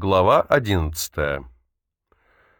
Глава 11.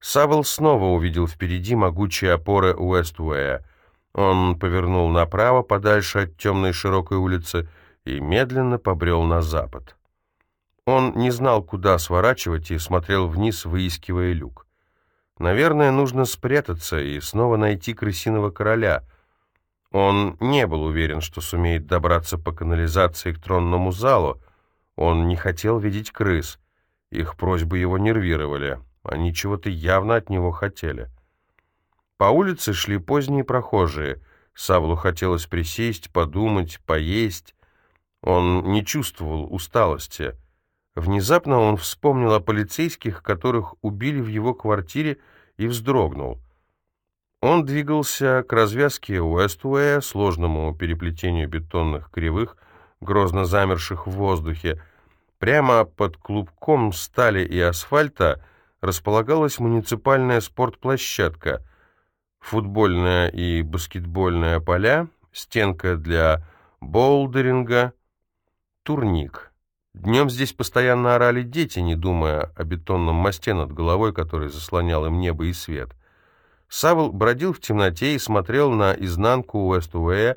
Савел снова увидел впереди могучие опоры Уэствуэя. Он повернул направо, подальше от темной широкой улицы, и медленно побрел на запад. Он не знал, куда сворачивать, и смотрел вниз, выискивая люк. Наверное, нужно спрятаться и снова найти крысиного короля. Он не был уверен, что сумеет добраться по канализации к тронному залу. Он не хотел видеть крыс — их просьбы его нервировали. Они чего-то явно от него хотели. По улице шли поздние прохожие. Савлу хотелось присесть, подумать, поесть. Он не чувствовал усталости. Внезапно он вспомнил о полицейских, которых убили в его квартире, и вздрогнул. Он двигался к развязке Уэствуэя, сложному переплетению бетонных кривых, грозно замерших в воздухе, Прямо под клубком стали и асфальта располагалась муниципальная спортплощадка, футбольная и баскетбольная поля, стенка для боулдеринга, турник. Днем здесь постоянно орали дети, не думая о бетонном мосте над головой, который заслонял им небо и свет. Савл бродил в темноте и смотрел на изнанку Уэст-Уэя.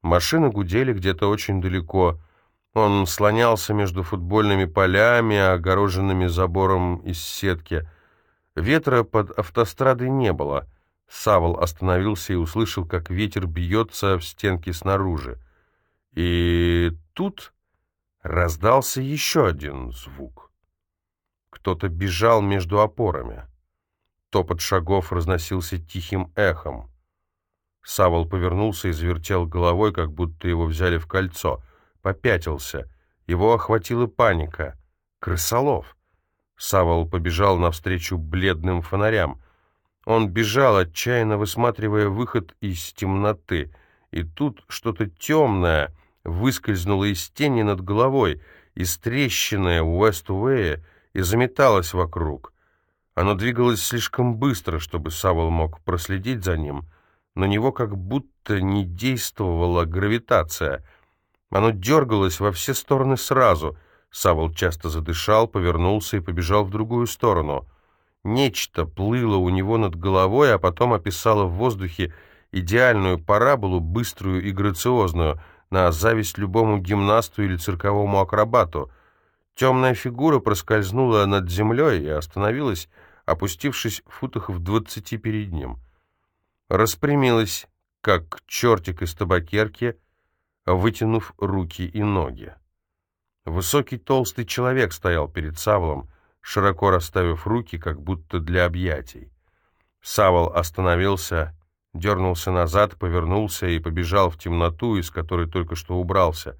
Машины гудели где-то очень далеко — он слонялся между футбольными полями, огороженными забором из сетки. Ветра под автострадой не было. Савол остановился и услышал, как ветер бьется в стенки снаружи. И тут раздался еще один звук. Кто-то бежал между опорами. Топот шагов разносился тихим эхом. Савол повернулся и завертел головой, как будто его взяли в кольцо — попятился. Его охватила паника. Крысолов. Савол побежал навстречу бледным фонарям. Он бежал, отчаянно высматривая выход из темноты. И тут что-то темное выскользнуло из тени над головой, из трещины Уэст-Уэя и заметалось вокруг. Оно двигалось слишком быстро, чтобы Савол мог проследить за ним. На него как будто не действовала гравитация — оно дергалось во все стороны сразу. Савол часто задышал, повернулся и побежал в другую сторону. Нечто плыло у него над головой, а потом описало в воздухе идеальную параболу, быструю и грациозную, на зависть любому гимнасту или цирковому акробату. Темная фигура проскользнула над землей и остановилась, опустившись в футах в двадцати перед ним. Распрямилась, как чертик из табакерки — вытянув руки и ноги. Высокий толстый человек стоял перед Савлом, широко расставив руки, как будто для объятий. Савол остановился, дернулся назад, повернулся и побежал в темноту, из которой только что убрался.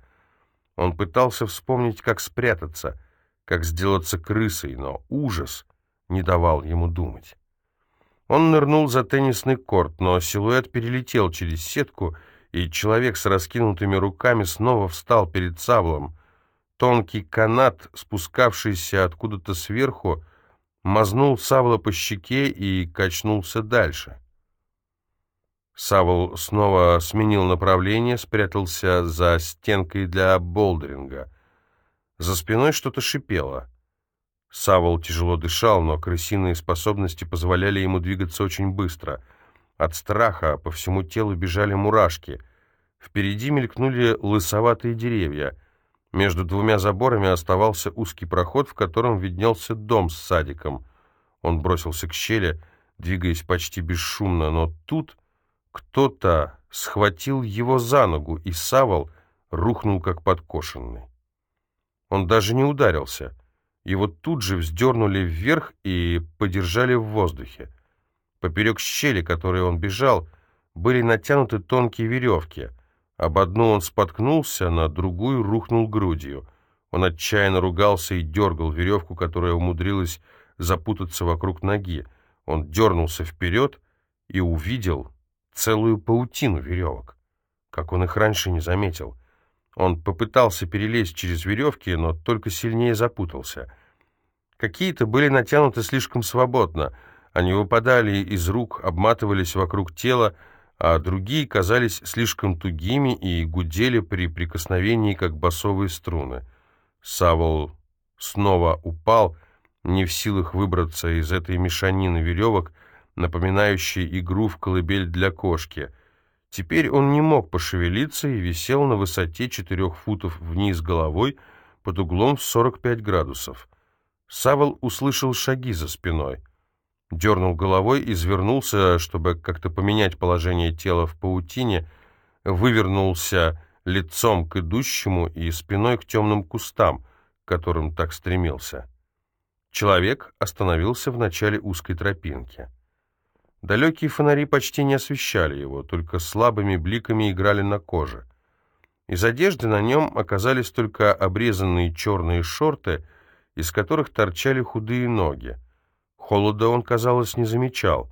Он пытался вспомнить, как спрятаться, как сделаться крысой, но ужас не давал ему думать. Он нырнул за теннисный корт, но силуэт перелетел через сетку и человек с раскинутыми руками снова встал перед Савлом. Тонкий канат, спускавшийся откуда-то сверху, мазнул Савла по щеке и качнулся дальше. Савл снова сменил направление, спрятался за стенкой для болдеринга. За спиной что-то шипело. Савл тяжело дышал, но крысиные способности позволяли ему двигаться очень быстро — от страха по всему телу бежали мурашки. Впереди мелькнули лысоватые деревья. Между двумя заборами оставался узкий проход, в котором виднелся дом с садиком. Он бросился к щели, двигаясь почти бесшумно, но тут кто-то схватил его за ногу, и Савол рухнул как подкошенный. Он даже не ударился. Его тут же вздернули вверх и подержали в воздухе. Поперек щели, которой он бежал, были натянуты тонкие веревки. Об одну он споткнулся, на другую рухнул грудью. Он отчаянно ругался и дергал веревку, которая умудрилась запутаться вокруг ноги. Он дернулся вперед и увидел целую паутину веревок, как он их раньше не заметил. Он попытался перелезть через веревки, но только сильнее запутался. Какие-то были натянуты слишком свободно — они выпадали из рук, обматывались вокруг тела, а другие казались слишком тугими и гудели при прикосновении, как басовые струны. Савол снова упал не в силах выбраться из этой мешанины веревок, напоминающей игру в колыбель для кошки. Теперь он не мог пошевелиться и висел на высоте четырех футов вниз головой под углом в 45 градусов. Савол услышал шаги за спиной. Дернул головой, извернулся, чтобы как-то поменять положение тела в паутине, вывернулся лицом к идущему и спиной к темным кустам, к которым так стремился. Человек остановился в начале узкой тропинки. Далекие фонари почти не освещали его, только слабыми бликами играли на коже. Из одежды на нем оказались только обрезанные черные шорты, из которых торчали худые ноги. Холода он, казалось, не замечал.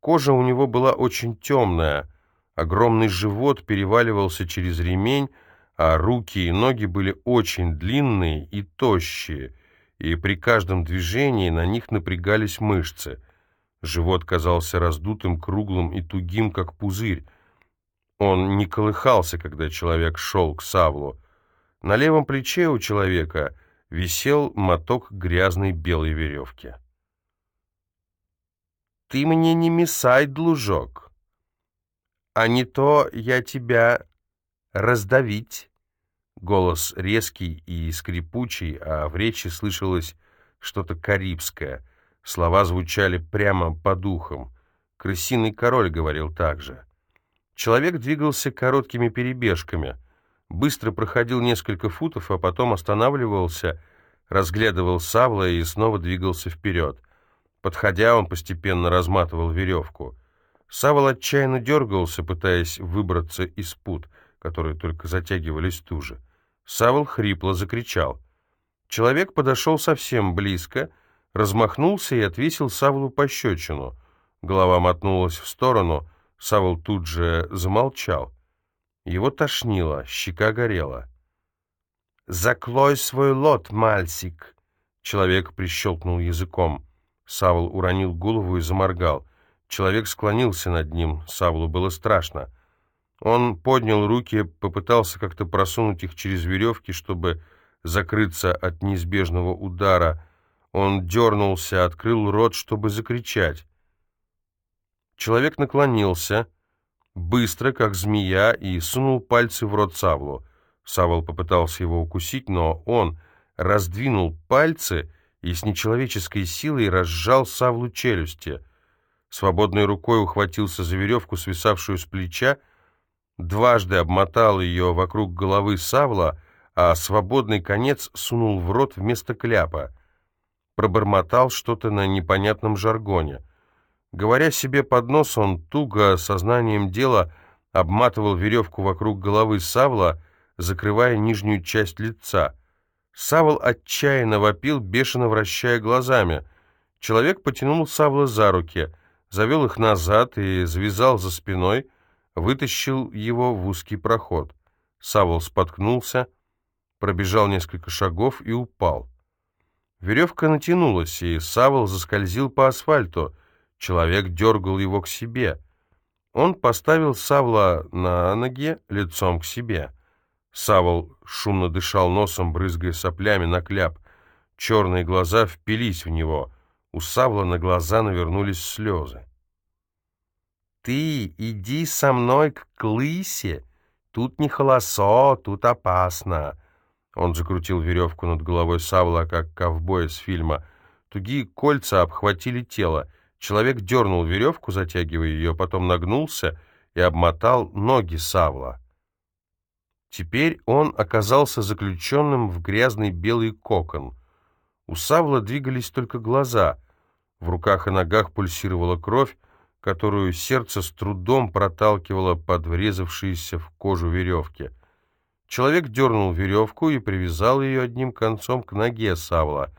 Кожа у него была очень темная, огромный живот переваливался через ремень, а руки и ноги были очень длинные и тощие, и при каждом движении на них напрягались мышцы. Живот казался раздутым, круглым и тугим, как пузырь. Он не колыхался, когда человек шел к Савлу. На левом плече у человека висел моток грязной белой веревки. «Ты мне не мешай, дружок, а не то я тебя раздавить». Голос резкий и скрипучий, а в речи слышалось что-то карибское. Слова звучали прямо по духам. Крысиный король говорил так же. Человек двигался короткими перебежками. Быстро проходил несколько футов, а потом останавливался, разглядывал Савла и снова двигался вперед. Подходя, он постепенно разматывал веревку. Савл отчаянно дергался, пытаясь выбраться из пут, которые только затягивались туже. Савл хрипло закричал. Человек подошел совсем близко, размахнулся и отвесил Савлу пощечину. Голова мотнулась в сторону, Савл тут же замолчал. Его тошнило, щека горела. «Заклой свой лот, мальсик!» Человек прищелкнул языком. Савл уронил голову и заморгал. Человек склонился над ним. Савлу было страшно. Он поднял руки, попытался как-то просунуть их через веревки, чтобы закрыться от неизбежного удара. Он дернулся, открыл рот, чтобы закричать. Человек наклонился, быстро, как змея, и сунул пальцы в рот Савлу. Савл попытался его укусить, но он раздвинул пальцы и с нечеловеческой силой разжал Савлу челюсти. Свободной рукой ухватился за веревку, свисавшую с плеча, дважды обмотал ее вокруг головы Савла, а свободный конец сунул в рот вместо кляпа. Пробормотал что-то на непонятном жаргоне. Говоря себе под нос, он туго, сознанием дела, обматывал веревку вокруг головы Савла, закрывая нижнюю часть лица. Савл отчаянно вопил, бешено вращая глазами. Человек потянул Савла за руки, завел их назад и завязал за спиной, вытащил его в узкий проход. Савол споткнулся, пробежал несколько шагов и упал. Веревка натянулась, и Савол заскользил по асфальту. Человек дергал его к себе. Он поставил Савла на ноги лицом к себе. Савол шумно дышал носом, брызгая соплями на кляп. Черные глаза впились в него. У Савла на глаза навернулись слезы. «Ты иди со мной к Клысе. Тут не холосо, тут опасно». Он закрутил веревку над головой Савла, как ковбой из фильма. Тугие кольца обхватили тело. Человек дернул веревку, затягивая ее, потом нагнулся и обмотал ноги Савла. Теперь он оказался заключенным в грязный белый кокон. У Савла двигались только глаза. В руках и ногах пульсировала кровь, которую сердце с трудом проталкивало под врезавшиеся в кожу веревки. Человек дернул веревку и привязал ее одним концом к ноге Савла.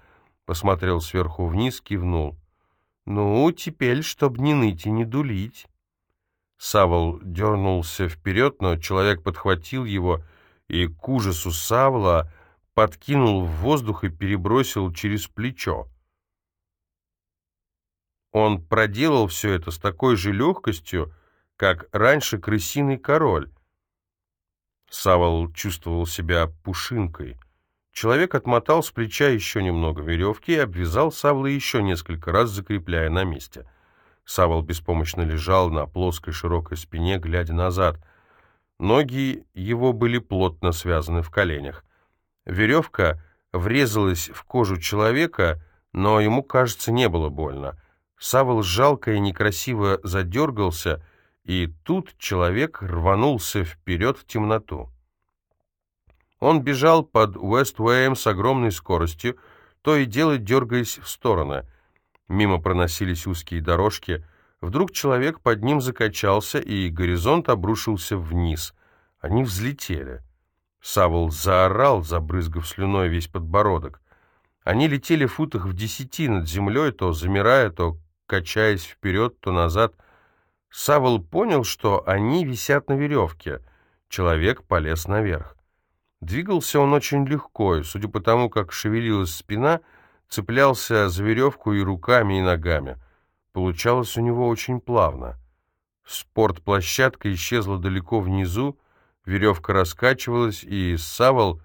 Посмотрел сверху вниз, кивнул. «Ну, теперь, чтоб не ныть и не дулить». Савл дернулся вперед, но человек подхватил его и к ужасу Савла подкинул в воздух и перебросил через плечо. Он проделал все это с такой же легкостью, как раньше крысиный король. Савол чувствовал себя пушинкой. Человек отмотал с плеча еще немного веревки и обвязал Савла еще несколько раз, закрепляя на месте. Савол беспомощно лежал на плоской широкой спине, глядя назад. Ноги его были плотно связаны в коленях. Веревка врезалась в кожу человека, но ему, кажется, не было больно. Савол жалко и некрасиво задергался, и тут человек рванулся вперед в темноту. Он бежал под Уэст-Уэем с огромной скоростью, то и дело дергаясь в стороны. Мимо проносились узкие дорожки. Вдруг человек под ним закачался, и горизонт обрушился вниз. Они взлетели. Савол заорал, забрызгав слюной весь подбородок. Они летели в футах в десяти над землей, то замирая, то качаясь вперед, то назад. Савол понял, что они висят на веревке. Человек полез наверх. Двигался он очень легко, и, судя по тому, как шевелилась спина, цеплялся за веревку и руками, и ногами. Получалось у него очень плавно. Спортплощадка исчезла далеко внизу, веревка раскачивалась, и Савол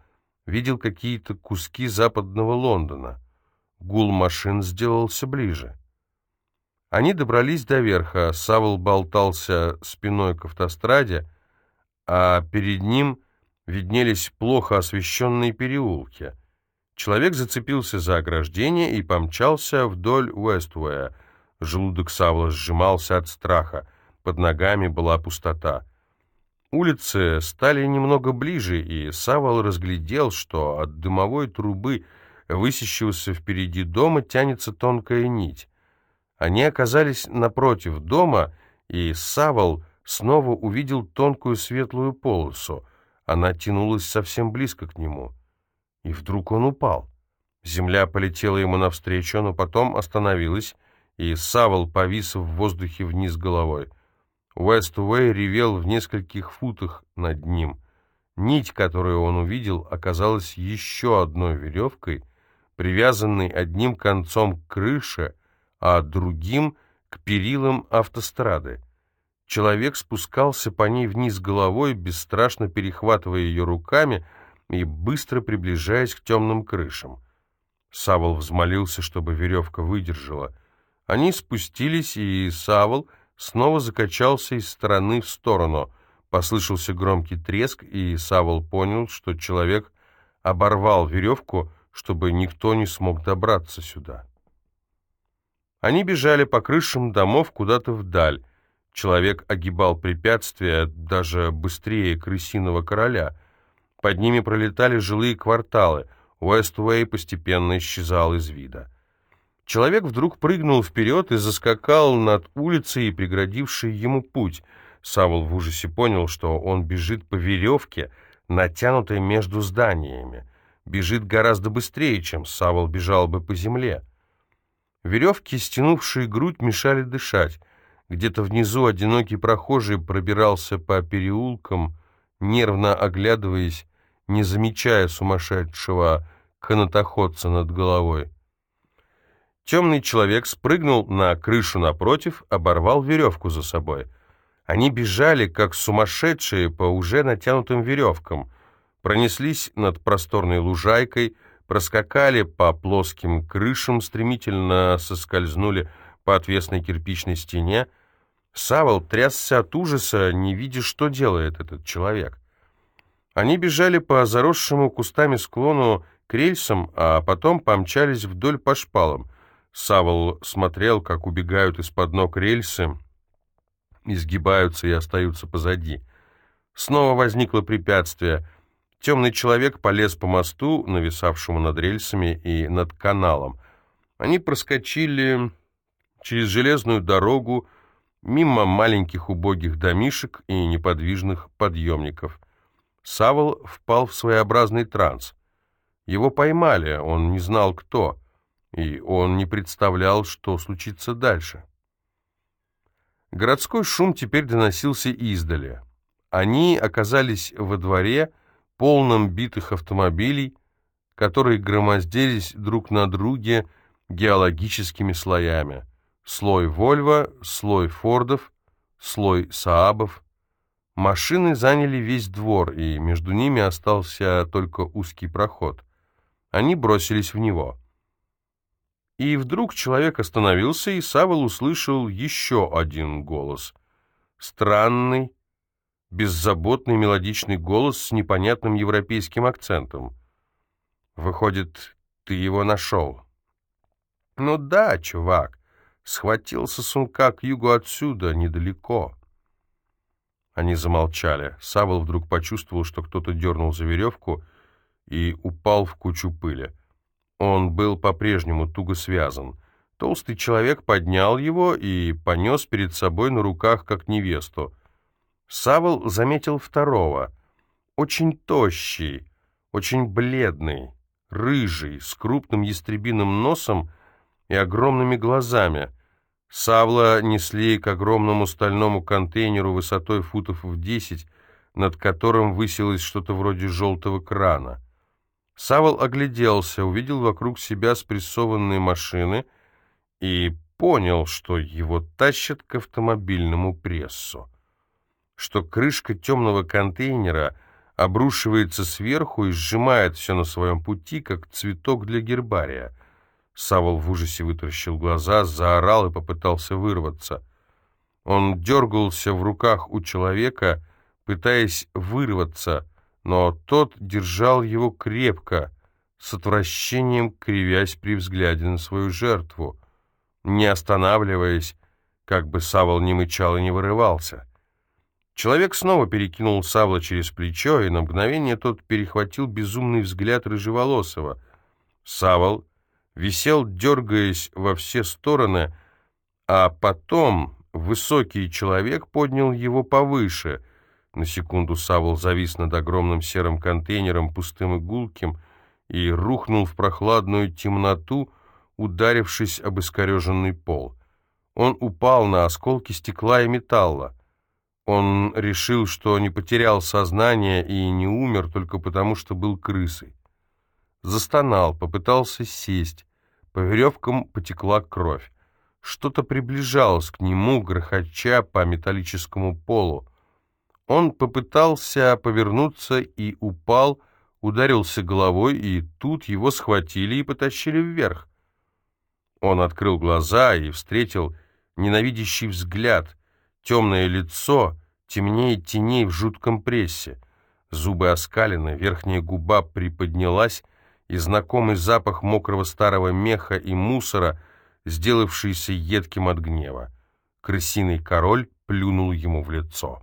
видел какие-то куски западного Лондона. Гул машин сделался ближе. Они добрались до верха, Савол болтался спиной к автостраде, а перед ним виднелись плохо освещенные переулки. Человек зацепился за ограждение и помчался вдоль Уэствуэя. Желудок Савла сжимался от страха. Под ногами была пустота. Улицы стали немного ближе, и Савол разглядел, что от дымовой трубы, высящегося впереди дома, тянется тонкая нить. Они оказались напротив дома, и Савол снова увидел тонкую светлую полосу — она тянулась совсем близко к нему. И вдруг он упал. Земля полетела ему навстречу, но потом остановилась, и Савол повис в воздухе вниз головой. Уэст-Уэй ревел в нескольких футах над ним. Нить, которую он увидел, оказалась еще одной веревкой, привязанной одним концом к крыше, а другим — к перилам автострады. Человек спускался по ней вниз головой, бесстрашно перехватывая ее руками и быстро приближаясь к темным крышам. Савол взмолился, чтобы веревка выдержала. Они спустились, и Савол снова закачался из стороны в сторону. Послышался громкий треск, и Савол понял, что человек оборвал веревку, чтобы никто не смог добраться сюда. Они бежали по крышам домов куда-то вдаль. Человек огибал препятствия даже быстрее крысиного короля. Под ними пролетали жилые кварталы. Уэствей постепенно исчезал из вида. Человек вдруг прыгнул вперед и заскакал над улицей, преградившей ему путь. Савол в ужасе понял, что он бежит по веревке, натянутой между зданиями. Бежит гораздо быстрее, чем Савол бежал бы по земле. Веревки, стянувшие грудь, мешали дышать. Где-то внизу одинокий прохожий пробирался по переулкам, нервно оглядываясь, не замечая сумасшедшего канатоходца над головой. Темный человек спрыгнул на крышу напротив, оборвал веревку за собой. Они бежали, как сумасшедшие, по уже натянутым веревкам, пронеслись над просторной лужайкой, проскакали по плоским крышам, стремительно соскользнули по отвесной кирпичной стене. Савол трясся от ужаса, не видя, что делает этот человек. Они бежали по заросшему кустами склону к рельсам, а потом помчались вдоль по шпалам. Савол смотрел, как убегают из-под ног рельсы, изгибаются и остаются позади. Снова возникло препятствие. Темный человек полез по мосту, нависавшему над рельсами и над каналом. Они проскочили через железную дорогу, мимо маленьких убогих домишек и неподвижных подъемников. Савол впал в своеобразный транс. Его поймали, он не знал кто, и он не представлял, что случится дальше. Городской шум теперь доносился издали. Они оказались во дворе, полном битых автомобилей, которые громоздились друг на друге геологическими слоями. Слой Вольво, слой Фордов, слой Саабов. Машины заняли весь двор, и между ними остался только узкий проход. Они бросились в него. И вдруг человек остановился, и Савол услышал еще один голос. Странный, беззаботный мелодичный голос с непонятным европейским акцентом. «Выходит, ты его нашел?» «Ну да, чувак, схватил сосунка к югу отсюда, недалеко». Они замолчали. Савол вдруг почувствовал, что кто-то дернул за веревку и упал в кучу пыли. Он был по-прежнему туго связан. Толстый человек поднял его и понес перед собой на руках, как невесту. Савол заметил второго. Очень тощий, очень бледный, рыжий, с крупным ястребиным носом и огромными глазами. Савла несли к огромному стальному контейнеру высотой футов в десять, над которым высилось что-то вроде желтого крана. Савол огляделся, увидел вокруг себя спрессованные машины и понял, что его тащат к автомобильному прессу, что крышка темного контейнера обрушивается сверху и сжимает все на своем пути, как цветок для гербария. Савол в ужасе вытаращил глаза, заорал и попытался вырваться. Он дергался в руках у человека, пытаясь вырваться — но тот держал его крепко, с отвращением кривясь при взгляде на свою жертву, не останавливаясь, как бы Савол не мычал и не вырывался. Человек снова перекинул Савла через плечо, и на мгновение тот перехватил безумный взгляд Рыжеволосого. Савол висел, дергаясь во все стороны, а потом высокий человек поднял его повыше — на секунду Савол завис над огромным серым контейнером, пустым и гулким, и рухнул в прохладную темноту, ударившись об искореженный пол. Он упал на осколки стекла и металла. Он решил, что не потерял сознание и не умер только потому, что был крысой. Застонал, попытался сесть. По веревкам потекла кровь. Что-то приближалось к нему, грохоча по металлическому полу. Он попытался повернуться и упал, ударился головой, и тут его схватили и потащили вверх. Он открыл глаза и встретил ненавидящий взгляд, темное лицо, темнее теней в жутком прессе. Зубы оскалены, верхняя губа приподнялась, и знакомый запах мокрого старого меха и мусора, сделавшийся едким от гнева. Крысиный король плюнул ему в лицо.